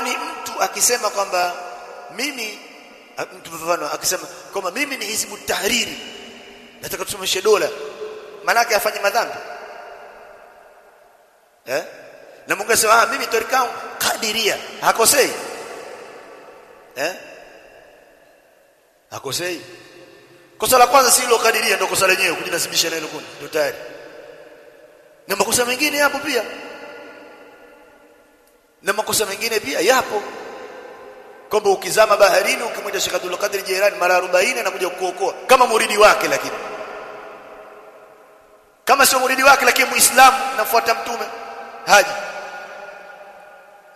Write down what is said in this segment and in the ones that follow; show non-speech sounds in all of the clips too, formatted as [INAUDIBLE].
kwani mtu akisema kwamba mimi mtu mfano akisema kwamba mimi ni hizbu tahriri nataka tusomeshe dola manake afanye madhambi? Eh? Na Mungu asema ah mimi torikao kadiria hakosei. Eh? Hakosei. Kosa la kwanza si hilo kadiria ndio kosa lenyewe kujinasibisha na hilo kundi. Ndio tayari. Na makosa mengine hapo pia na makosa mengine pia yapo. Kwamba ukizama baharini ukimwita Sheikh Abdul Qadir Jailani mara 40 anakuja kukuokoa. Kama muridi wake lakini. Kama sio muridi wake lakini muislamu nafuata mtume. Haji.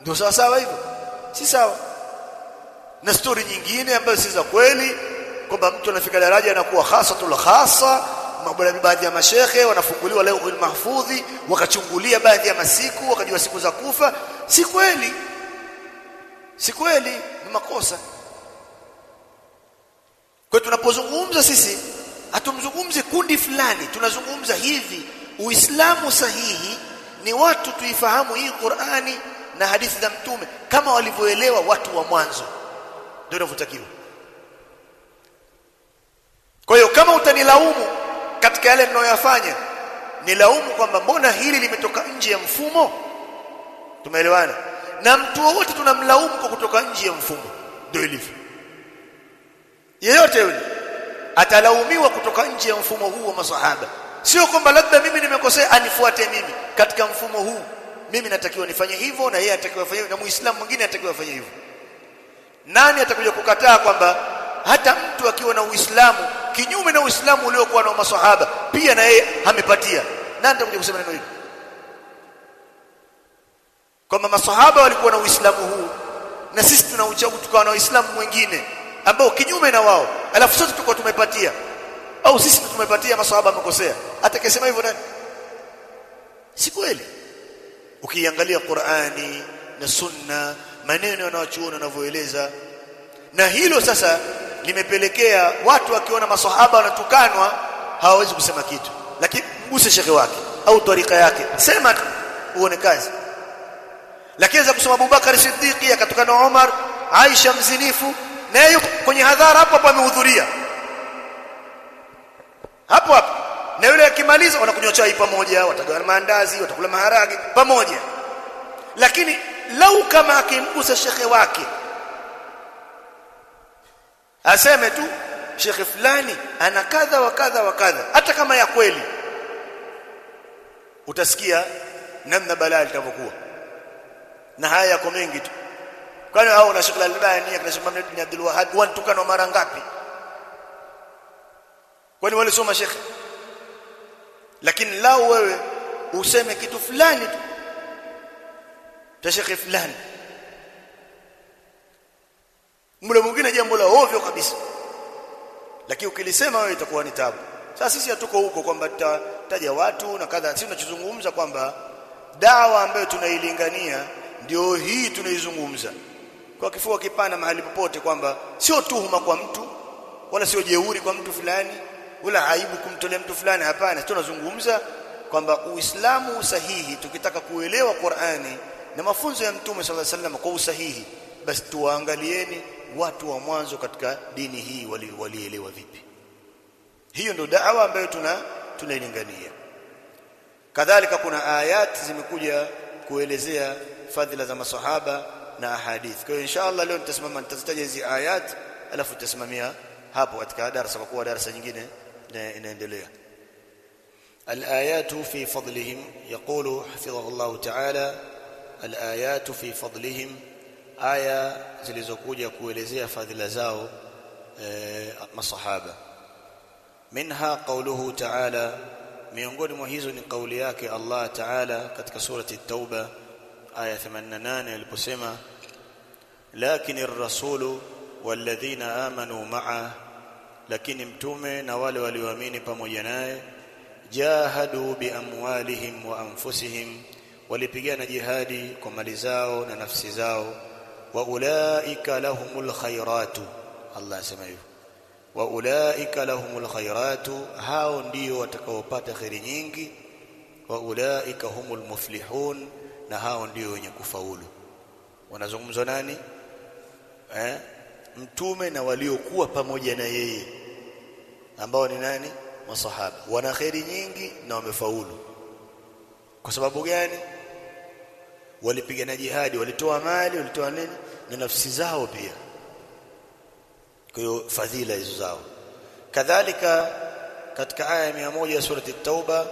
Ndio sawa sawa hivyo. Si sawa. Na stori nyingine ambayo si za kweli kwamba mtu anafika daraja anakuwa khasatul khasa baadhi ya mashehe wanafunguliwa leo mahfudhi wakachungulia baadhi ya masiku wakajua siku za kufa. Si kweli. Si kweli. Ni makosa. Kwa tunapozungumza sisi hatumzungumzi kundi fulani tunazungumza hivi. Uislamu sahihi ni watu tuifahamu hii Qur'ani na hadithi za mtume kama walivyoelewa watu wa mwanzo. Ndio inavyotakiwa. Kwa hiyo kama utanilaumu katika yale ninayoyafanya nilaumu kwamba mbona hili limetoka nje ya mfumo? Tumeelewana? Na mtu wote tunamlaumu kwa kutoka nje ya mfumo. Ndio ilivyo. Yeyote yule atalaumiwa kutoka nje ya mfumo huu wa masahaba. Sio kwamba labda mimi nimekosea anifuate mimi. Katika mfumo huu mimi natakiwa nifanye hivyo na yeye atakiwa afanye na muislamu mwingine atakiwa afanye hivyo. Nani atakuja kukataa kwamba hata mtu akiwa na uislamu kinyume na uislamu uliokuwa na maswahaba pia na yeye amepatia. Nani atakuja kusema neno hili? Kwamba maswahaba walikuwa na uislamu huu na sisi tuna uchagu tukawa na uislamu mwingine ambao kinyume na wao alafu sote tulikuwa tumepatia. Au sisi tumepatia maswahaba hata atakayesema hivyo nani? Si kweli. Ukiangalia Qur'ani na Sunna maneno yanayochuona yanavyoeleza. Na hilo sasa limepelekea watu wakiona maswahaba wanatukanwa hawawezi kusema kitu. Lakini mguse shekhe wake au tarika yake sema uone kazi. Lakini za kusema Abubakar Siddiqi akatukana Umar Aisha mzinifu na yuko kwenye hadhara hapo hapo amehudhuria. Hapo hapo. Na yule akimaliza wanakunywa chai pamoja watagawana maandazi watakula maharage pamoja. Lakini lau kama akimgusa shekhe wake aseme tu shekhe fulani ana kadha wa kadha wa kadha. Hata kama ya kweli utasikia namna balaa litavyokuwa na haya yako mengi tu. Kwani hao na Sheikh Al-Albani na Sheikh Muhammad bin Abdul Wahhab wanatukana mara ngapi? Kwani wale soma shekhe lakini lao wewe useme kitu fulani tu ta Sheikh fulani mle mwingine jambo la ovyo kabisa. Lakini ukilisema wewe itakuwa ni tabu. Sasa sisi hatuko huko kwamba tutataja watu na kadha. Sisi tunachozungumza kwamba dawa ambayo tunailingania ndio hii tunaizungumza. Kwa kifua kipana mahali popote kwamba sio tuhuma kwa mtu wala sio jeuri kwa mtu fulani wala aibu kumtolea mtu fulani hapana. Tunazungumza kwamba uislamu sahihi tukitaka kuelewa Qur'ani na mafunzo ya mtume sallallahu alaihi wasallam kwa usahihi basi tuwaangalieni watu wa mwanzo katika dini hii walielewa wali vipi hiyo ndio da'wa ambayo tuna tunailingania kadhalika kuna ayat zimekuja kuelezea fadhila za masahaba na ahadith kwa hiyo inshallah leo nitasimama nitazitaja hizi ayat alafu tutasimamia hapo katika darasa kwa kuwa darasa nyingine inaendelea الآيات في فضلهم يقول حفظه الله تعالى الآيات في فضلهم aya zilizokuja kuelezea fadhila zao e, masahaba minha qawluhu ta'ala miongoni mwa hizo ni kauli yake Allah ta'ala katika surati at-tauba aya 88 aliposema lakini ar-rasulu walladhina amanu ma'a lakini mtume na wale walioamini pamoja naye jahadu biamwalihim wa anfusihim walipigana jihadi kwa mali zao na nafsi zao ulaika lahumul khairatu Allah asema hivyo wa ulaika lahumul khairatu hao ndio watakaopata khairi nyingi wa ulaika humul muflihun na hao ndio wenye kufaulu wanazungumzwa nani eh mtume na waliokuwa pamoja na yeye ambao ni nani masahaba wana kheri nyingi na wamefaulu kwa sababu gani walipigana jihadi walitoa mali walitoa nini na nafsi zao pia kwa hiyo fadhila hizo zao kadhalika katika aya ya 100 ya surati at-tauba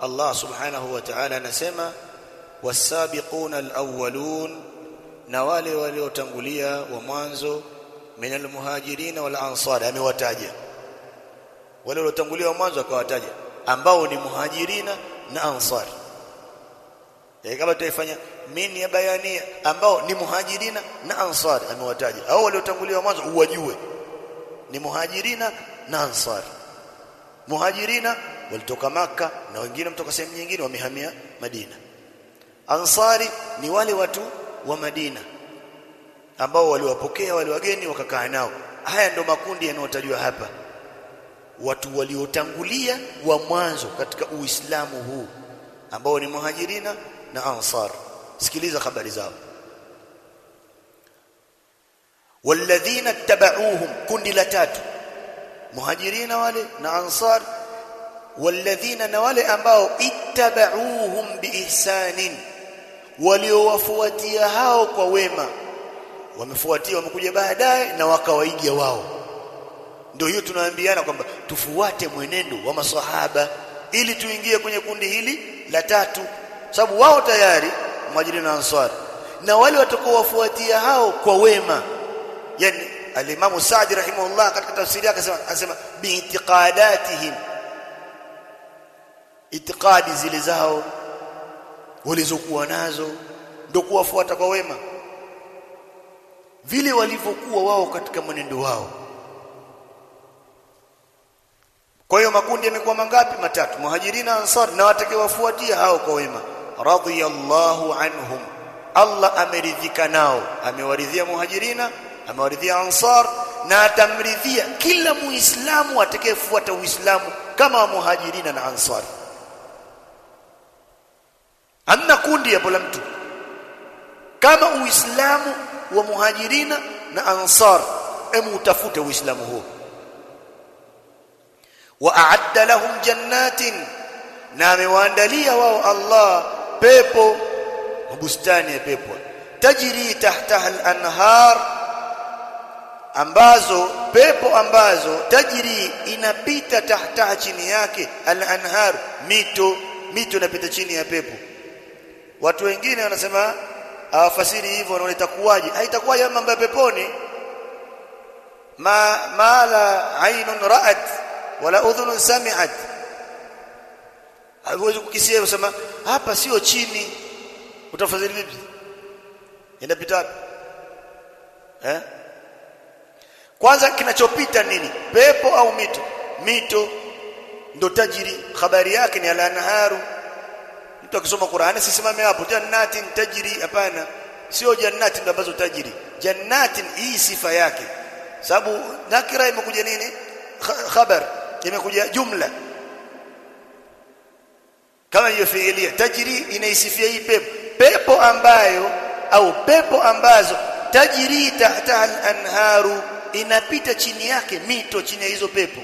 Allah subhanahu wa ta'ala anasema wasabiquna al-awwalun na wale waliotangulia wa mwanzo min al-muhajirin wal ansar amewataja wale waliotangulia wa mwanzo akawataja ambao ni muhajirina na ansar kama tutaifanya min ya bayania ambao ni muhajirina na ansari amewataja. Au waliotangulia wa mwanzo uwajue. Ni muhajirina na ansari. Muhajirina walitoka maka na wengine kutoka sehemu nyingine wamehamia Madina. Ansari ni wale watu wa Madina ambao waliwapokea wale wageni wakakaa nao. Haya ndo makundi yanayotajwa hapa. Watu waliotangulia wa mwanzo katika uislamu huu ambao ni muhajirina na ansar sikiliza habari zao. Walladhina tabauhum kundi la tatu. Muhajirina wale na ansar. Walladhina na wale ambao ittabauhum biihsanin waliowafuatia hao kwa wema. Wamefuatia wamekuja baadaye na wakawaiga wao. Ndio hiyo tunaambiana kwamba tufuate mwenendo wa masahaba ili tuingie kwenye kundi hili la tatu. Sababu wao tayari muhajirin na ansar na wale watakaowafuatia hao kwa wema. Yani alimamu Saadi rahimahullah katika tafsiri yake akasema anasema biitiqadatihim itiqadi zile zao walizokuwa nazo ndio kuwafuata kwa wema. Vile walivyokuwa wao katika mwenendo wao. Kwa hiyo makundi yamekuwa mangapi? Matatu. Muhajirina ansar na watakaowafuatia hao kwa wema radiyallahu anhum. Allah ameridhika nao. Amewaridhia muhajirina amewaridhia ansar na atamridhia kila muislamu atakayefuata uislamu kama muhajirina na ansar. Amna kundi hapo la mtu. Kama uislamu wa muhajirina na ansar emu utafute uislamu huo. Wa a'adda lahum jannatin na amewaandalia wao Allah pepo bustani ya pepo. Tajri tahtaha al-anhar ambazo pepo ambazo tajri inapita tahtaha chini yake al-anhar mito mito inapita chini ya pepo. Watu wengine wanasema hawafasiri hivyo wanaona itakuwaje? Haitakuwaje mambo ya peponi? Ma mala ainun ra'at wala udhunun sami'at hauwezi kukisia kusema hapa sio chini. Utafadhili vipi? Inapita eh? Kwanza kinachopita nini? Pepo au mito? Mito ndo tajiri. Habari yake ni al-anharu. Mtu akisoma Qur'ani sisimame hapo. Jannatin tajri hapana. Sio jannati ndo ambazo tajiri. Jannatin hii sifa yake. Sababu nakira imekuja nini? Khabar. Imekuja jumla kama hiyo fiilia tajri inaisifia hii pepo. Pepo ambayo au pepo ambazo tajri tahta al-anharu inapita chini yake mito chini ya hizo pepo.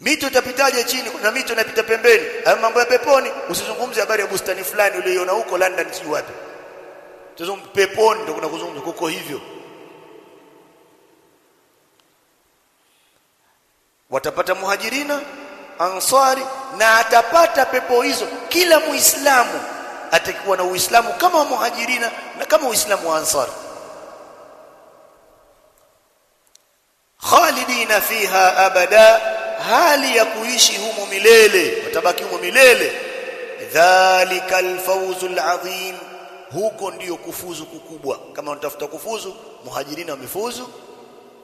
Mito itapitaje chini na mito inapita pembeni. Mambo ya peponi usizungumze habari ya bustani fulani uliyoiona huko London si wapi. Tuzungumze peponi ndio kuna kuzungumza kuko hivyo. Watapata muhajirina ansari na atapata pepo hizo. Kila muislamu atakuwa na uislamu kama muhajirina na kama uislamu wa ansari khalidina fiha abada hali ya kuishi humo milele watabaki humo milele. Dhalika alfawzul azim huko ndiyo kufuzu kukubwa. Kama unatafuta kufuzu muhajirina wamefuzu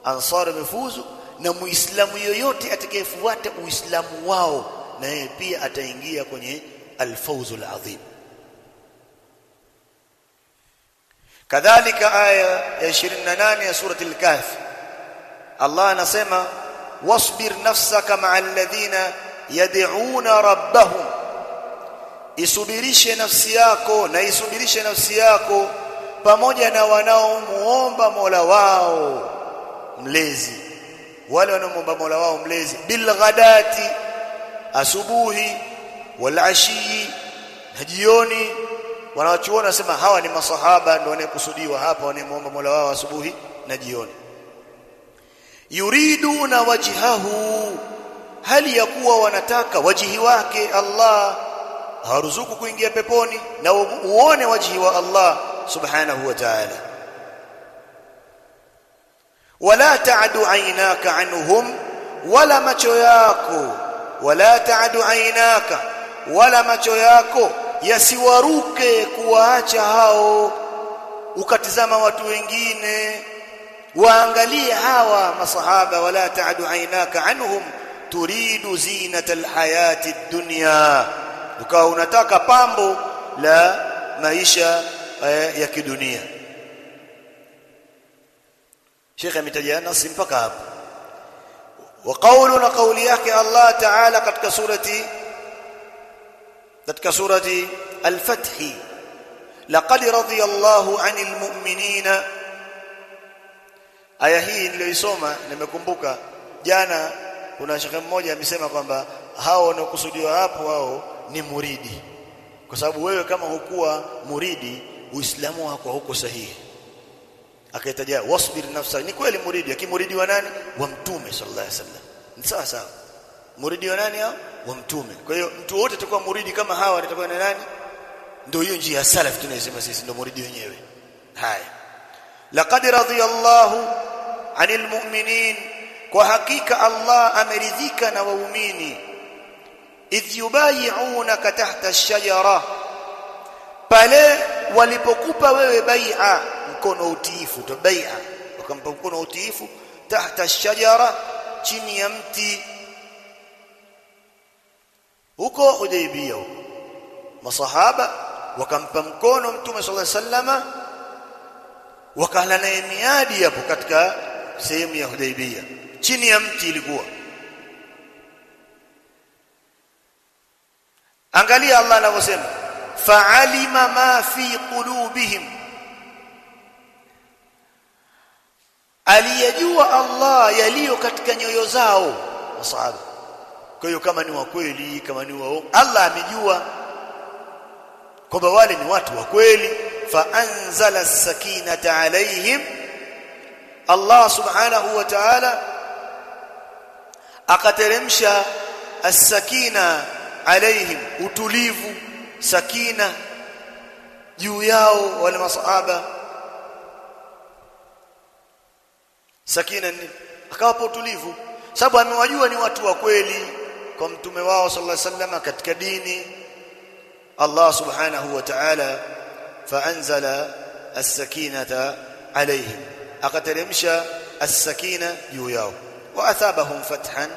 ansari wamefuzu na muislamu yoyote atakayefuata uislamu wao na yeye pia ataingia kwenye alfawzul azim kadhalika aya ya 28 ya surati al-kahf. Allah anasema wasbir nafsaka ma'a alladhina yad'una rabbahum. Isubirishe nafsi yako na isubirishe nafsi yako pamoja na wanaomuomba Mola wao mlezi wale wanaomwomba Mola wao mlezi bil ghadati asubuhi wal ashi na jioni. Wanawachuona wanasema hawa ni masahaba ndio wanakusudiwa hapa wanaomuomba Mola wao asubuhi na jioni. Yuriduna wajihahu hali ya kuwa wanataka wajihi wake Allah haruzuku kuingia peponi na uone wajihi wa Allah subhanahu wa ta'ala wala ta'du aynaka anhum wala macho yako. Wala ta'du aynaka wala macho yako yasiwaruke kuwaacha hao. Ukatizama watu wengine waangalie hawa masahaba. Wala ta'du aynaka anhum turidu zinata alhayati dunya ukawa unataka pambo la maisha eh, ya kidunia Sheikh ametaja nasi mpaka hapo. Wa qawluna kauli yake Allah Ta'ala katika surati katika surati al-Fath. Laqad radiyallahu 'anil mu'minina. Aya hii niliyoisoma nimekumbuka. Jana kuna shekhe mmoja amesema kwamba hao wanaokusudiwa hapo hao ni muridi. Kwa sababu wewe kama hukuwa muridi uislamu wako huko sahihi akaitaja wasbir nafsa ni kweli muridi akimuridi wa nani? Wa mtume sallallahu alaihi wasallam. Ni sawa sawa. Muridi wa nani hao? Wa mtume. Kwa hiyo mtu wote atakuwa muridi kama hawa atakuwa na nani? Ndio hiyo njia ya salaf tunayosema sisi ndio muridi wenyewe. Haya. Laqad radiyallahu anil mu'minin. Kwa hakika Allah ameridhika na waumini. Idh yubayi'unaka tahta ash-shajara. Pale walipokupa wewe bai'a mkono utiifu to bai'a wakampa mkono utiifu tahta ash-shajara chini ya mti. Huko Hudaybiyah masahaba wakampa mkono mtume sallallahu alaihi wasallama wakala naye miadi hapo katika sehemu ya Hudaybiyah. Chini ya mti ilikuwa. Angalia Allah anavyosema fa'alima ma fi qulubihim aliyajua Allah yaliyo katika nyoyo zao. Masahaba kwa hiyo kama ni wa kweli kama ni wa Allah amejua kwamba wale ni watu wa kweli. Fa anzala as-sakinata alaihim Allah subhanahu wa ta'ala akateremsha as-sakina alaihim utulivu sakina juu yao wale masahaba sakina ni akawapa utulivu sababu amewajua ni watu wa kweli kwa mtume wao sallallahu alaihi wasallam katika dini Allah subhanahu wa ta'ala faanzala as-sakinata alaihim akateremsha as-sakina juu yao wa athabahum fathan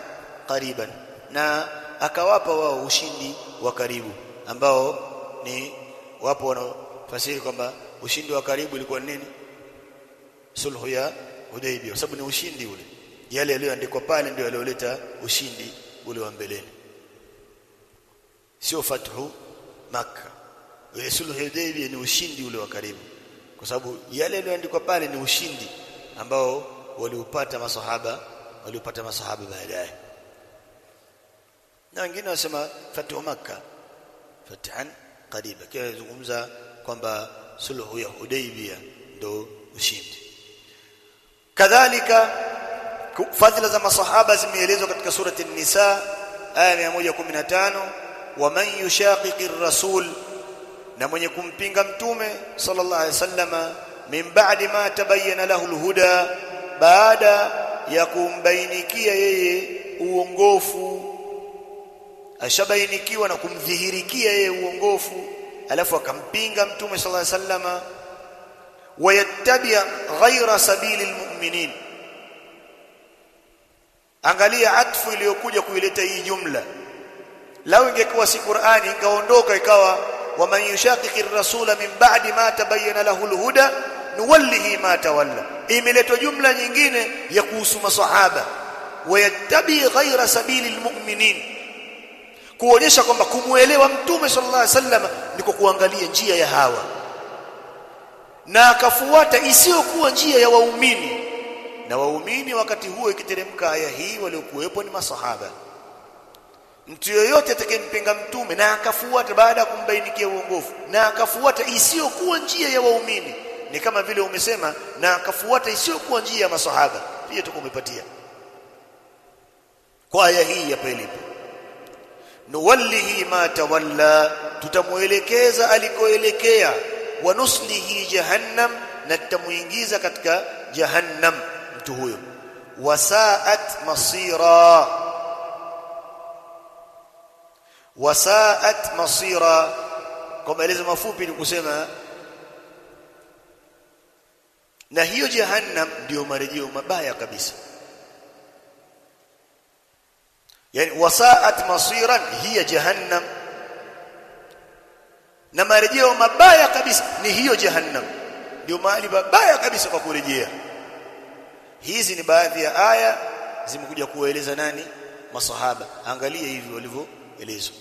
qariban na akawapa wao ushindi wa karibu ambao ni wapo wanaofasiri kwamba ushindi wa karibu ilikuwa nini sulhu ya Hudaybiyah kwa sababu ni ushindi ule. Yale yaliyoandikwa pale ndio yalioleta ushindi ule wa mbeleni. Sio fathu makka. Ile sulhu ya Hudaybiyah ni ushindi ule wa karibu. Kwa sababu yale yaliyoandikwa pale ni ushindi ambao waliupata masahaba waliupata masahaba baadaye. Na wengine wasema fathu makka fathan qariba. Kwa zungumza kwamba sulhu ya Hudaybiyah ndo ushindi kadhalika fadhila za masahaba zimeelezwa katika surati an-nisa aya 115 waman yushaqiqir rasul na mwenye kumpinga mtume sallallahu alaihi wasallama min ba'di ma tabayyana lahu al-huda baada ya kumbainikia yeye uongofu ashabainikiwa na kumdhihirikia yeye uongofu alafu akampinga mtume sallallahu alaihi wasallama wayattabi ghaira sabili almu'minin angalia atfu iliyokuja kuileta hii jumla. Lau ingekuwa si Qur'ani ingaondoka ikawa waman yushaqiqi ar-rasula min ba'di ma tabayyana lahu al-huda nuwallihi ma tawalla. Imeletwa jumla nyingine ya kuhusu masahaba. Wayattabi ghaira sabili almu'minin. Kuonyesha kwamba kumuelewa mtume sallallahu alaihi wasallam ndiko kuangalia njia ya hawa. Na akafuata isiyokuwa njia ya waumini na waumini wakati huo ikiteremka aya hii waliokuwepo ni masahaba. Mtu yoyote atakayempinga mtume na akafuata baada ya kumbainikia uongofu na akafuata isiyokuwa njia ya waumini ni kama vile umesema na akafuata isiyokuwa njia ya masahaba pia tuko umepatia kwa aya hii hapa ilipo nuwallihi ma tawalla tutamuelekeza alikoelekea. Wa nuslihi jahannam na tutamuingiza katika jahannam mtu huyo wasaat masira wasaat masira kwa maelezo mafupi ni kusema na hiyo jahannam ndio marejeo mabaya kabisa yani wasaat masiran hiya jahannam na marejeo mabaya kabisa ni hiyo jahannam ndio mahali mabaya kabisa kwa kurejea hizi ni baadhi ya aya zimekuja kueleza nani? Masahaba. Angalia hivi walivyoelezwa.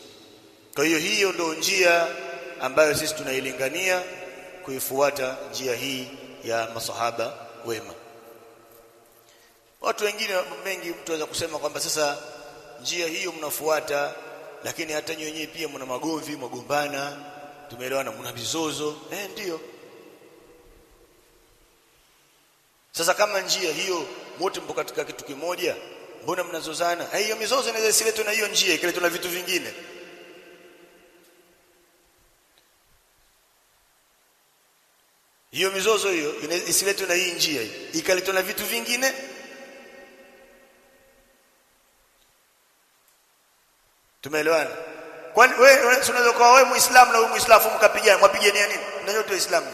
Kwa hiyo hiyo ndio njia ambayo sisi tunailingania kuifuata njia hii ya masahaba wema. Watu wengine mengi mtu anaweza kusema kwamba sasa njia hiyo mnafuata lakini hata nyinyi pia mna magomvi magombana tumeelewana mna mizozo. Eh ndio sasa kama njia hiyo wote mpo katika kitu kimoja mbona mnazozana? Eh hiyo mizozo inaweza isiletwe na hiyo njia ikiletwa na vitu vingine. Hiyo mizozo hiyo isiletwe na hii njia ikaletwa na vitu vingine. Tumeelewana? Kwani wewe unaweza kuwa wewe muislamu na wewe muislamu mkapigana mwapigania nini? Na yote waislamu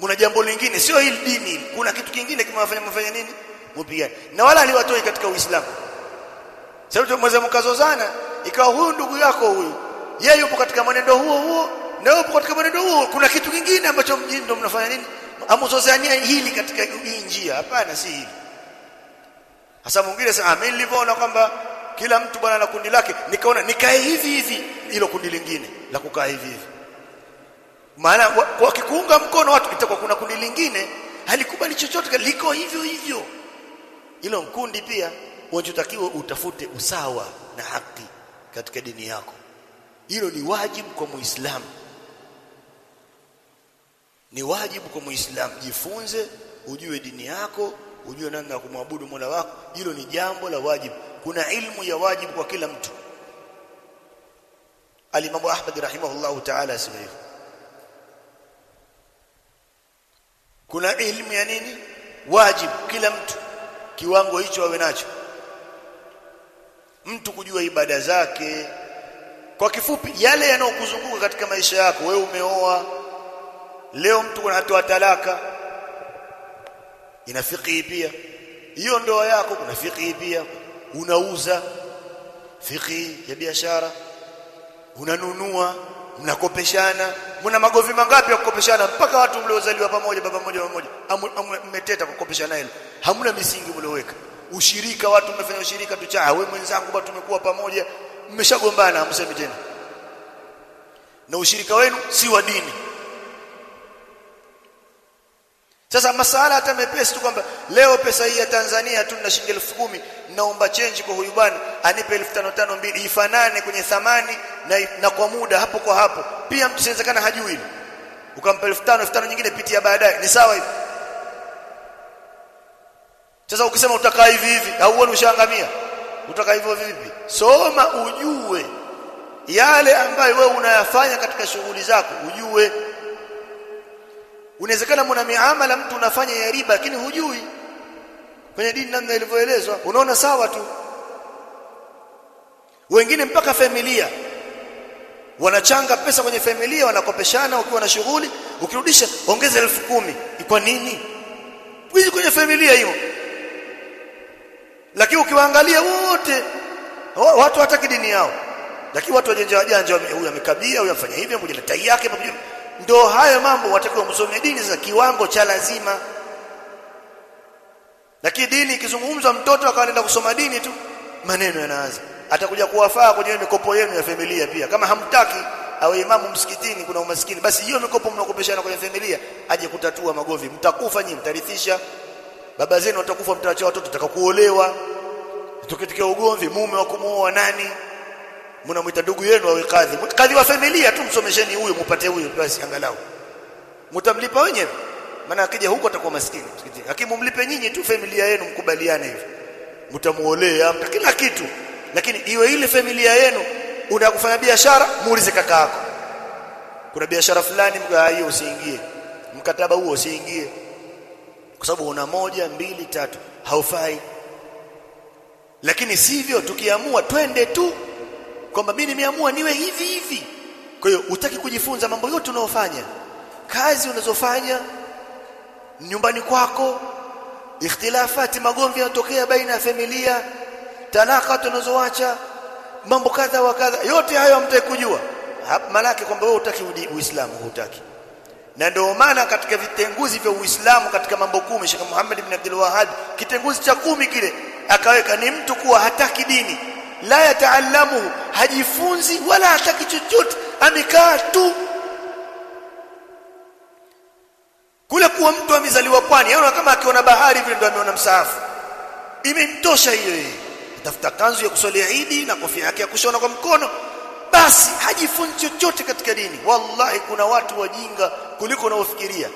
kuna jambo lingine sio hili dini kuna kitu kingine kimewafanya mfanye nini? Mpigane na wala aliwatoi katika uislamu. Sasa mweza mkazozana ikawa huyu ndugu yako huyu yeye yupo katika mwenendo huo huo na yupo katika mwenendo huo. Kuna kitu kingine ambacho mjini ndo mnafanya nini? Amuzozania hili katika hii njia. Hapana si hili. Hasa mwingine sasa mimi nilivyoona kwamba kila mtu bwana na kundi lake nikaona nikae hivi hivi ilo kundi lingine la kukaa hivi hivi maana wakikuunga mkono watu itakuwa kuna kundi lingine halikubali chochote liko hivyo hivyo. Hilo kundi pia unachotakiwa utafute usawa na haki katika dini yako. Hilo ni wajibu kwa muislamu. Ni wajibu kwa muislamu. Jifunze ujue dini yako ujue namna ya kumwabudu Mola wako. Hilo ni jambo la wajibu. Kuna ilmu ya wajibu kwa kila mtu. Alimamu Ahmad rahimahullahu ta'ala asema kuna ilmu ya nini? Wajibu. Kila mtu kiwango hicho awe nacho. Mtu kujua ibada zake. Kwa kifupi yale yanayokuzunguka katika maisha yako wewe umeoa leo mtu anatoa talaka ina fiqhi pia. Hiyo ndoa yako kuna fiqhi pia. Unauza fiqhi ya biashara unanunua mnakopeshana mna magovi mangapi ya kukopeshana? Mpaka watu mliozaliwa pamoja baba mmoja mmoja mmeteta kukopeshana hilo. Hamna misingi mlioweka. Ushirika watu mmefanya ushirika tu cha wewe mwenzangu bado tumekuwa pamoja. Mmeshagombana hamsemi tena. Na ushirika wenu si wa dini sasa masala hata mepesi tu kwamba leo pesa hii ya Tanzania tu na shilingi 10,000 naomba change kwa huyu bwana anipe 1500 mbili ifanane kwenye thamani na, na kwa muda hapo kwa hapo. Pia mtu siwezekana hajui hilo. Ukampa 1500 1500 nyingine pitia baadaye. Ni sawa hivi? Sasa ukisema utakaa hivi hivi au wewe ushangamia utakaa hivyo vipi? Soma ujue. Yale ambayo wewe unayafanya katika shughuli zako ujue unawezekana mna miamala mtu unafanya ya riba lakini hujui. Kwenye dini namna ilivyoelezwa unaona sawa tu. Wengine mpaka familia wanachanga pesa kwenye familia wanakopeshana ukiwa na shughuli ukirudisha ongeza elfu kumi. Kwa nini? Hizi kwenye familia hiyo. Lakini ukiwaangalia wote watu hataki dini yao. Lakini watu wajanja wajanja huyu amekabia huyu afanya hivi mmoja na tai yake pamoja ndio hayo mambo watakiwa msome dini za kiwango cha lazima. Lakini dini ikizungumzwa mtoto akaenda kusoma dini tu maneno yanaanza. Atakuja kuwafaa kwenye mikopo yenu ya familia pia. Kama hamtaki awe imamu msikitini kuna umaskini basi hiyo mikopo mnakopeshana kwenye familia aje kutatua magovi. Mtakufa nyinyi mtarithisha. Baba zenu watakufa mtaacha watoto takakuolewa tukitikia ugomvi mume wa kumuoa nani mnamwita ndugu yenu awe kadhi. Kadhi wa familia tu msomesheni huyo mpate huyo basi angalau. Mtamlipa wenyewe. Maana akija huko atakuwa maskini lakini mumlipe nyinyi tu familia yenu mkubaliane hivi. Mtamuolea mta kila kitu. Lakini iwe ile familia yenu unakufanya kufanya biashara muulize kaka yako. Kuna biashara fulani hiyo usiingie. Mkataba huo usiingie. Kwa sababu una moja mbili tatu. Haufai. Lakini sivyo tukiamua twende tu kwamba mimi nimeamua niwe hivi hivi. Kwa hiyo utaki kujifunza mambo yote unayofanya. Kazi unazofanya nyumbani kwako ikhtilafati magomvi yanatokea baina ya familia talaka tunazoacha mambo kadha wa kadha. Yote hayo hamtaki kujua. Malaki kwamba wewe utaki uislamu hutaki. Na ndio maana katika vitenguzi vya uislamu katika mambo kumi Sheikh Muhammad ibn Abdul Wahhab kitenguzi cha kumi kile akaweka ni mtu kuwa hataki dini la yataallamu hajifunzi wala hataki chochote amekaa tu. Kule kuwa mtu amezaliwa pwani yaona kama akiona bahari vile ndio ameona msaafu imemtosha hiyo yeye. Atafuta kanzu ya kuswalia Idi na kofia yake ya kushona kwa mkono. Basi hajifunzi chochote katika dini. Wallahi kuna watu wajinga kuliko unaofikiria.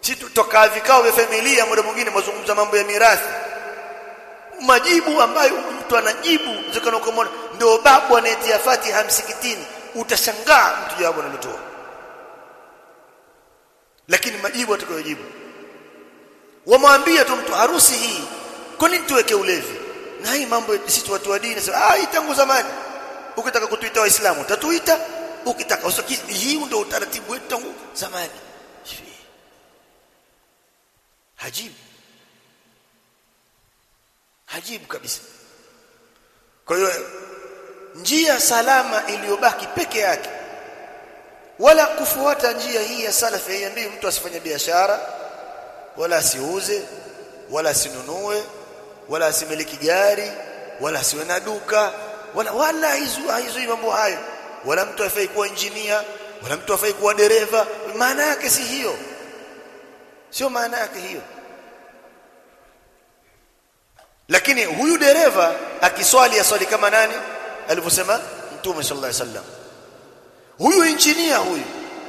Si tutoka vikao vya familia muda mwingine mazungumza mambo ya mirathi majibu ambayo mtu anajibu zikana kumwona. Ndio babu anayetia Fatiha msikitini. Utashangaa mtu jawabu analotoa. Lakini majibu atakayojibu. Wamwambia tu mtu harusi hii kwa nini tuweke ulevi? Na hii mambo sisi watu wa dini sasa ah tangu zamani. Ukitaka kutuita waislamu utatuita. Ukitaka usikizi hii ndio utaratibu wetu tangu zamani. Hajibu hajibu kabisa. Kwa hiyo njia salama iliyobaki peke yake wala kufuata njia hii ya salafi haiambii mtu asifanye biashara wala asiuze wala asinunue wala asimiliki gari wala asiwe na duka wala wala hizo mambo hayo. Wala mtu afai kuwa injinia wala mtu afai kuwa dereva. Maana yake si hiyo. Sio maana yake hiyo lakini huyu dereva akiswali aswali kama nani alivyosema mtume sallallahu alaihi wasallam huyu injinia huyu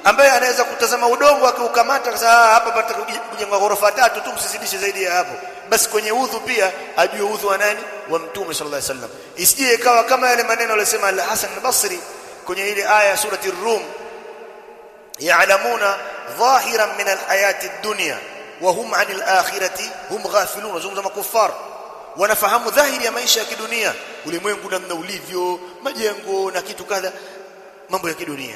ambaye anaweza kutazama udongo akiukamata sasa hapa pata kujenga ghorofa tatu tu msizidishe zaidi ya hapo basi kwenye udhu pia ajue udhu wa nani wa mtume sallallahu alaihi wasallam isije ikawa kama yale maneno aliyosema al-Hasan al-Basri kwenye ile aya surati ar-Rum ya'lamuna dhahiran min al-hayati ad-dunya wa hum 'anil akhirati hum ghafilun wazungumza makufar wanafahamu dhahiri ya maisha ya kidunia ulimwengu namna ulivyo majengo na kitu kadha mambo ya kidunia.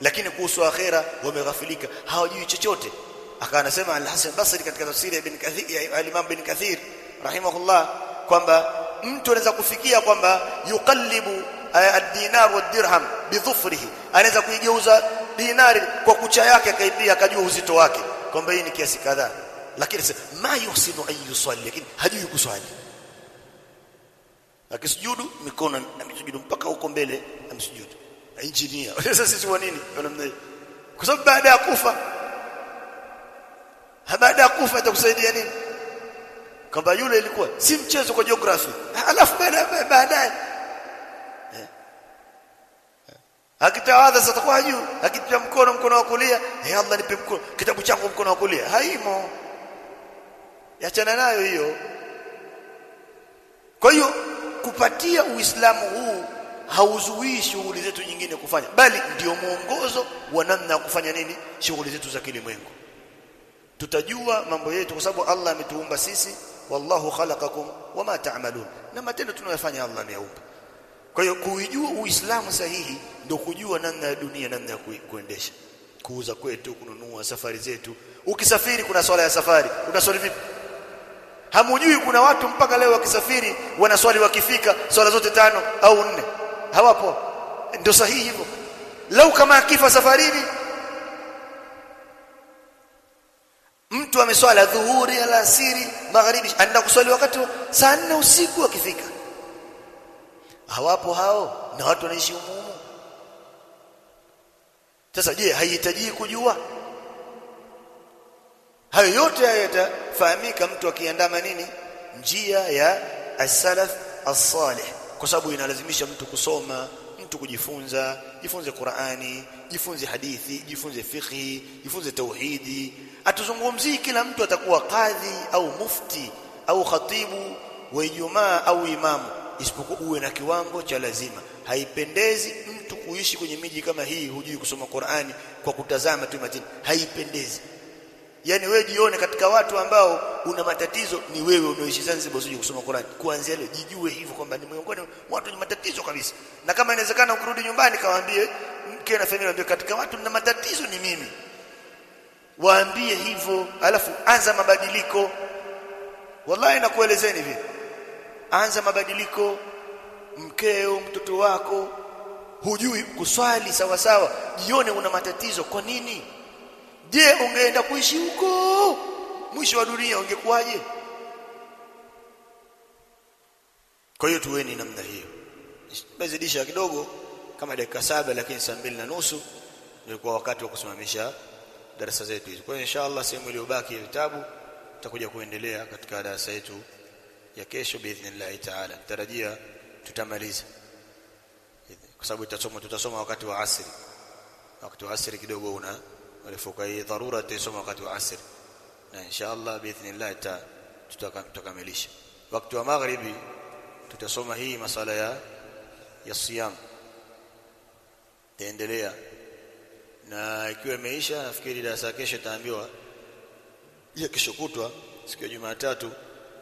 Lakini kuhusu akhera wameghafilika hawajui chochote. Akawa anasema al-Hasan Basri katika tafsiri ya Ibn Kathir ya Imam Ibn Kathir rahimahullah kwamba mtu anaweza kufikia kwamba yuqallibu ad-dinar wad-dirham bidhufrihi. Anaweza kuigeuza dinari kwa kucha yake akaipia akajua uzito wake kwamba hii ni kiasi kadhaa lakini ma yusinu an yusalli lakini hajui kuswali. Akisujudu mikono amesujudu mpaka huko mbele amesujudu engineer. [LAUGHS] Sasa sisi wa nini? Kwa sababu baada ya kufa baada ya kufa atakusaidia nini? Kwamba yule ilikuwa si mchezo kwa geography. Alafu baadaye. Akitawadha sasa kwa juu akitia mkono mkono wa kulia eh Allah nipe mkono kitabu changu mkono wa kulia. Haimo yachana nayo hiyo. Kwa hiyo kupatia uislamu huu hauzuii shughuli zetu nyingine kufanya bali ndio mwongozo wa namna ya kufanya nini? Shughuli zetu za kilimwengu. Tutajua mambo yetu kwa sababu Allah ametuumba sisi wallahu khalaqakum wama ta'malun. Na matendo tunayofanya Allah ameyaumba kwa hiyo kuijua uislamu sahihi ndio kujua namna ya dunia namna ya kuendesha. Kuuza kwetu kununua safari zetu. Ukisafiri kuna swala ya safari. Unaswali vipi hamujui kuna watu mpaka leo wakisafiri wanaswali wakifika swala zote tano au nne. Hawapo. Ndio sahihi hivyo. Lau kama akifa safarini. Mtu ameswala dhuhuri alasiri magharibi anaenda kuswali wakati saa 4 usiku akifika. Hawapo hao na watu wanaishi umumu sasa je haihitaji kujua hayo yote yatafahamika mtu akiandama nini? Njia ya as-salaf as-salih. Kwa sababu inalazimisha mtu kusoma mtu kujifunza jifunze Qur'ani jifunze hadithi jifunze fiqhi jifunze tauhidi. Atuzungumzii kila mtu atakuwa kadhi au mufti au khatibu wa Ijumaa au imamu. Isipokuwa uwe na kiwango cha lazima. Haipendezi mtu kuishi kwenye miji kama hii hujui kusoma Qur'ani kwa kutazama tu haipendezi yani wewe jione katika watu ambao una matatizo ni wewe unaoishi Zanzibar usije kusoma Qur'an. Kuanzia leo jijue hivyo kwamba ni miongoni watu wenye matatizo kabisa. Na kama inawezekana ukurudi nyumbani kawaambie mke na familia waambie katika watu na matatizo ni mimi. Waambie hivyo alafu anza mabadiliko. Wallahi nakuelezeni hivi. Anza mabadiliko. Mkeo mtoto wako hujui kuswali sawa sawa jione una matatizo. Kwa nini je ungeenda kuishi huko? Mwisho wa dunia ungekuwaje? Kwa hiyo tuweni namna hiyo. Tumezidisha kidogo kama dakika saba lakini saa mbili na nusu nilikuwa wakati wa kusimamisha darasa zetu hizi. Kwa hiyo inshallah sehemu iliyobaki ya vitabu tutakuja kuendelea katika darasa yetu ya kesho biidhnillah taala. Tarajia tutamaliza. Kwa sababu tutasoma tutasoma wakati wa asri. Wakati wa asri kidogo una urefuka hii dharura tutasoma wakati wa asr. Na inshallah biidhnillah tutakamilisha wakati wa maghribi tutasoma hii masala ya ya siyam taendelea na ikiwa imeisha nafikiri darasa kesho taambiwa ya kesho kutwa siku ya Jumatatu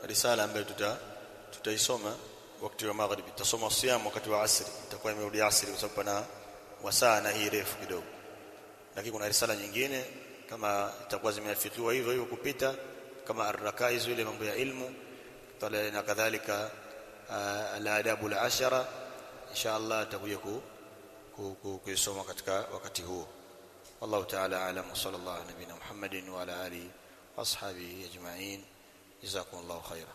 risala ambayo tuta tutaisoma wakati wa magharibi tutasoma siyam wakati wa asri itakuwa imerudi asri kwa sababu na wasaa na hii refu kidogo lakini kuna risala nyingine kama itakuwa zimeafikiwa hivyo hivyo kupita kama arrakaiz ile mambo ya ilmu na kadhalika al-adabu al-ashara inshallah tutakuja kuisoma katika wakati huo والله تعالى اعلم وصلى الله على نبينا محمد وعلى اله واصحابه اجمعين جزاكم الله خيرا